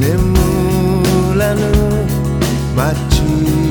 眠らぬ街